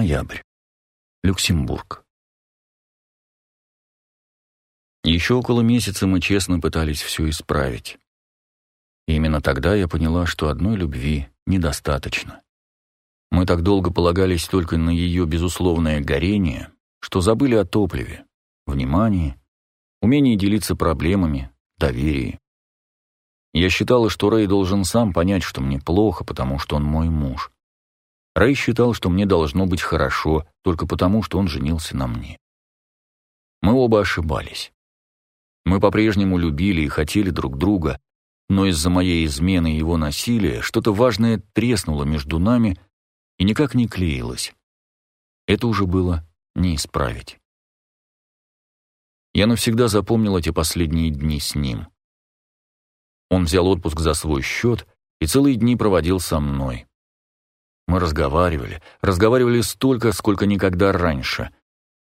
Ноябрь. Люксембург. Еще около месяца мы честно пытались все исправить. Именно тогда я поняла, что одной любви недостаточно. Мы так долго полагались только на ее безусловное горение, что забыли о топливе, внимании, умении делиться проблемами, доверии. Я считала, что Рэй должен сам понять, что мне плохо, потому что он мой муж. Рэй считал, что мне должно быть хорошо, только потому, что он женился на мне. Мы оба ошибались. Мы по-прежнему любили и хотели друг друга, но из-за моей измены и его насилия что-то важное треснуло между нами и никак не клеилось. Это уже было не исправить. Я навсегда запомнил эти последние дни с ним. Он взял отпуск за свой счет и целые дни проводил со мной. Мы разговаривали, разговаривали столько, сколько никогда раньше.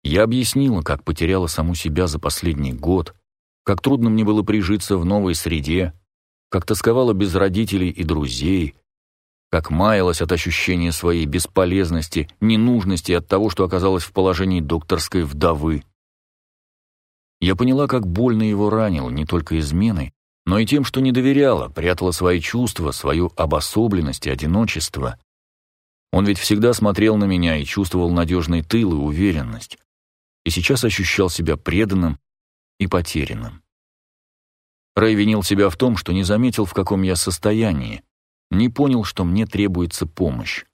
Я объяснила, как потеряла саму себя за последний год, как трудно мне было прижиться в новой среде, как тосковала без родителей и друзей, как маялась от ощущения своей бесполезности, ненужности от того, что оказалась в положении докторской вдовы. Я поняла, как больно его ранило не только изменой, но и тем, что не доверяла, прятала свои чувства, свою обособленность и одиночество. Он ведь всегда смотрел на меня и чувствовал надежный тыл и уверенность, и сейчас ощущал себя преданным и потерянным. Рэй винил себя в том, что не заметил, в каком я состоянии, не понял, что мне требуется помощь.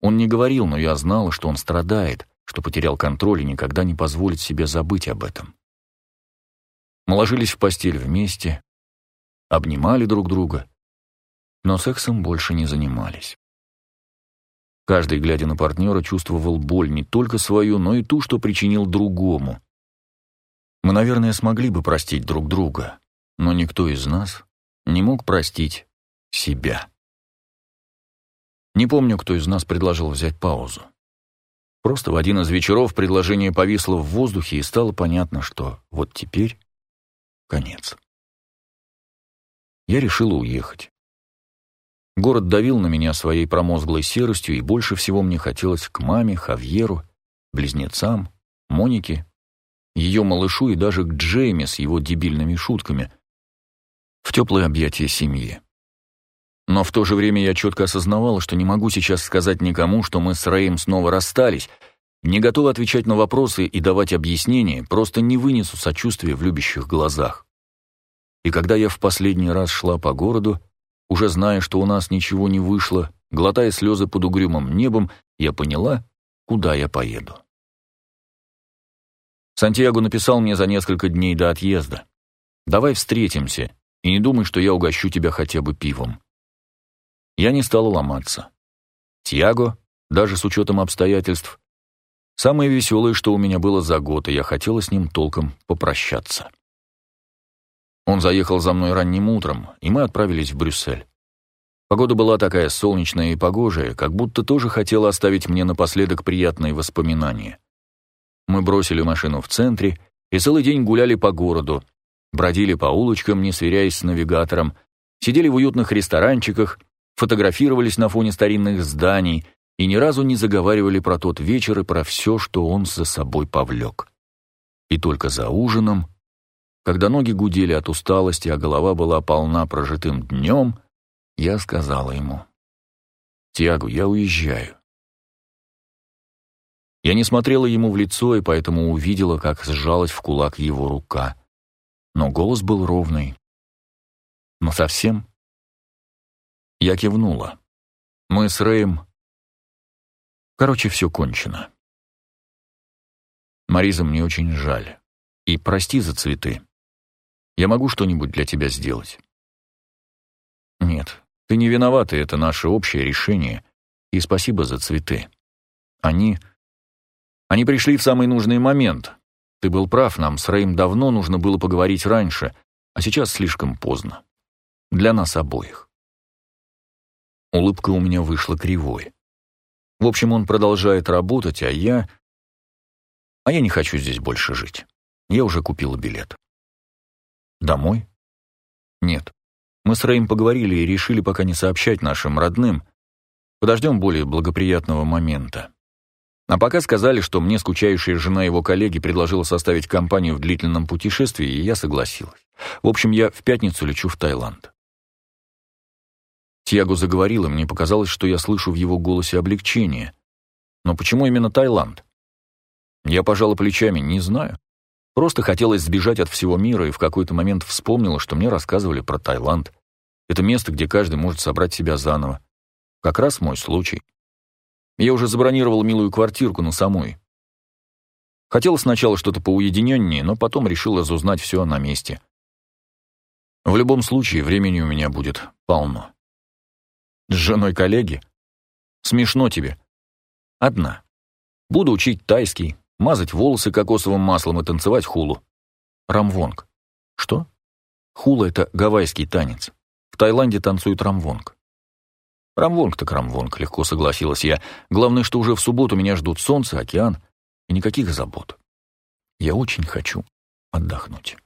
Он не говорил, но я знала, что он страдает, что потерял контроль и никогда не позволит себе забыть об этом. Мы ложились в постель вместе, обнимали друг друга, но сексом больше не занимались. Каждый, глядя на партнера, чувствовал боль не только свою, но и ту, что причинил другому. Мы, наверное, смогли бы простить друг друга, но никто из нас не мог простить себя. Не помню, кто из нас предложил взять паузу. Просто в один из вечеров предложение повисло в воздухе, и стало понятно, что вот теперь конец. Я решила уехать. Город давил на меня своей промозглой серостью, и больше всего мне хотелось к маме, Хавьеру, близнецам, Монике, ее малышу и даже к Джейме с его дебильными шутками, в теплое объятие семьи. Но в то же время я четко осознавала, что не могу сейчас сказать никому, что мы с Рэем снова расстались, не готова отвечать на вопросы и давать объяснения, просто не вынесу сочувствия в любящих глазах. И когда я в последний раз шла по городу, уже зная, что у нас ничего не вышло, глотая слезы под угрюмым небом, я поняла, куда я поеду. Сантьяго написал мне за несколько дней до отъезда. «Давай встретимся, и не думай, что я угощу тебя хотя бы пивом». Я не стала ломаться. Тьяго, даже с учетом обстоятельств, Самое веселое, что у меня было за год, и я хотела с ним толком попрощаться. Он заехал за мной ранним утром, и мы отправились в Брюссель. Погода была такая солнечная и погожая, как будто тоже хотела оставить мне напоследок приятные воспоминания. Мы бросили машину в центре и целый день гуляли по городу, бродили по улочкам, не сверяясь с навигатором, сидели в уютных ресторанчиках, фотографировались на фоне старинных зданий, и ни разу не заговаривали про тот вечер и про все, что он за собой повлек. И только за ужином, когда ноги гудели от усталости, а голова была полна прожитым днем, я сказала ему, «Тиагу, я уезжаю». Я не смотрела ему в лицо и поэтому увидела, как сжалась в кулак его рука. Но голос был ровный. «Но совсем?» Я кивнула. Мы с Рэем Короче, все кончено. Мариза, мне очень жаль. И прости за цветы. Я могу что-нибудь для тебя сделать? Нет, ты не виновата, это наше общее решение. И спасибо за цветы. Они... Они пришли в самый нужный момент. Ты был прав, нам с Рэем давно нужно было поговорить раньше, а сейчас слишком поздно. Для нас обоих. Улыбка у меня вышла кривой. В общем, он продолжает работать, а я... А я не хочу здесь больше жить. Я уже купила билет. Домой? Нет. Мы с Рэем поговорили и решили пока не сообщать нашим родным. Подождем более благоприятного момента. А пока сказали, что мне скучающая жена его коллеги предложила составить компанию в длительном путешествии, и я согласилась. В общем, я в пятницу лечу в Таиланд. Тьяго заговорил, и мне показалось, что я слышу в его голосе облегчение. Но почему именно Таиланд? Я пожала плечами, не знаю. Просто хотелось сбежать от всего мира, и в какой-то момент вспомнила, что мне рассказывали про Таиланд. Это место, где каждый может собрать себя заново. Как раз мой случай. Я уже забронировал милую квартирку на самой. Хотел сначала что-то поуединеннее, но потом решил разузнать все на месте. В любом случае, времени у меня будет полно. С женой коллеги? Смешно тебе. Одна. Буду учить тайский, мазать волосы кокосовым маслом и танцевать хулу. Рамвонг. Что? Хула — это гавайский танец. В Таиланде танцуют рамвонг. Рамвонг так рамвонг, легко согласилась я. Главное, что уже в субботу меня ждут солнце, океан и никаких забот. Я очень хочу отдохнуть.